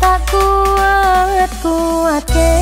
tak kuat kuat ke.